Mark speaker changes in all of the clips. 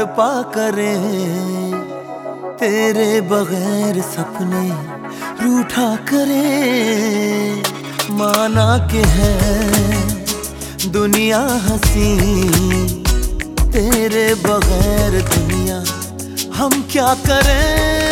Speaker 1: तड़पा करें तेरे बगैर सपने रूठा करें। माना के है दुनिया हसी, तेरे बगैर दुनिया हम क्या करें?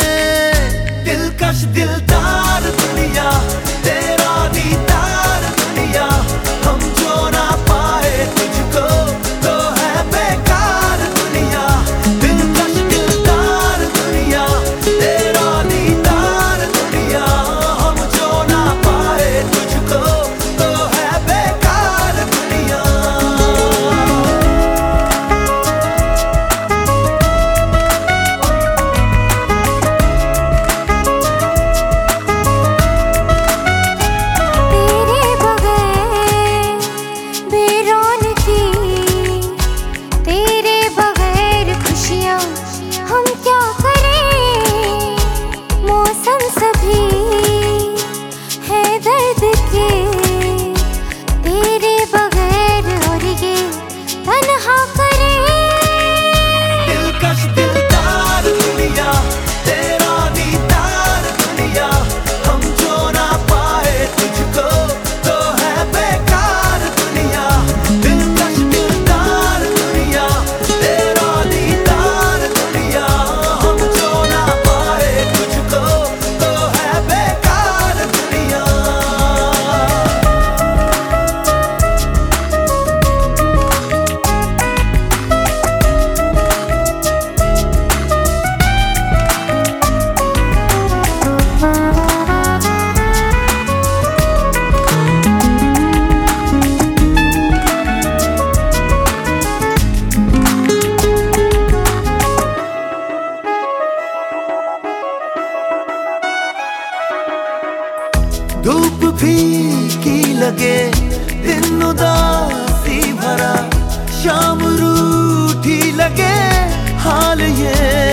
Speaker 1: ਫੀਕੀ ਲਗੇ? ਦਿਨ ਉਦਾਸੀ ਭਰਾ ਸ਼ਾਮ ਰੂਠੀ ਲਗੇ। ਹਾਲ ਇਹ